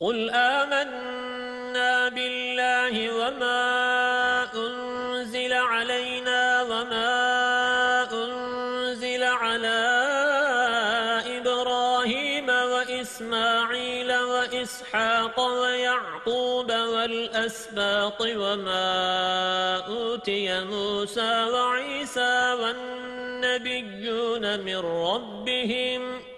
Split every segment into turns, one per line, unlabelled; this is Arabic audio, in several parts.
قُلْ آمَنَّا بِاللَّهِ وَمَا أُنْزِلَ عَلَيْنَا وَمَا أُنْزِلَ عَلَى إِبْرَاهِيمَ وَإِسْمَاعِيلَ وَإِسْحَاقَ وَيَعْقُوبَ وَالْأَسْبَاطِ وَمَا أُوتِيَ مُوسَى وَعِيسَى وَالنَّبِيُّونَ مِنْ رَبِّهِمْ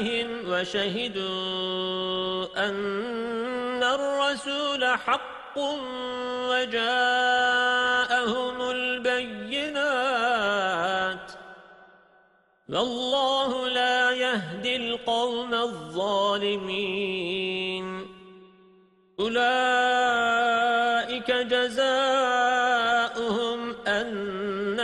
إيمانهم وشهدوا أن الرسول حق وجاءهم البينات والله لا يهدي القوم الظالمين أولئك جزاؤهم أن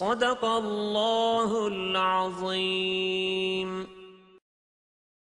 صدق الله العظيم.